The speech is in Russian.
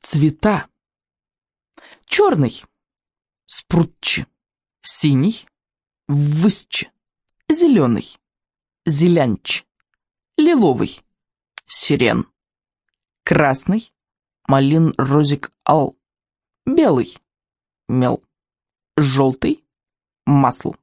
Цвета. Черный – спрутчи. Синий – высчи. Зеленый – зелянч. Лиловый – сирен. Красный – малин розик ал. Белый – мел. Желтый – масло.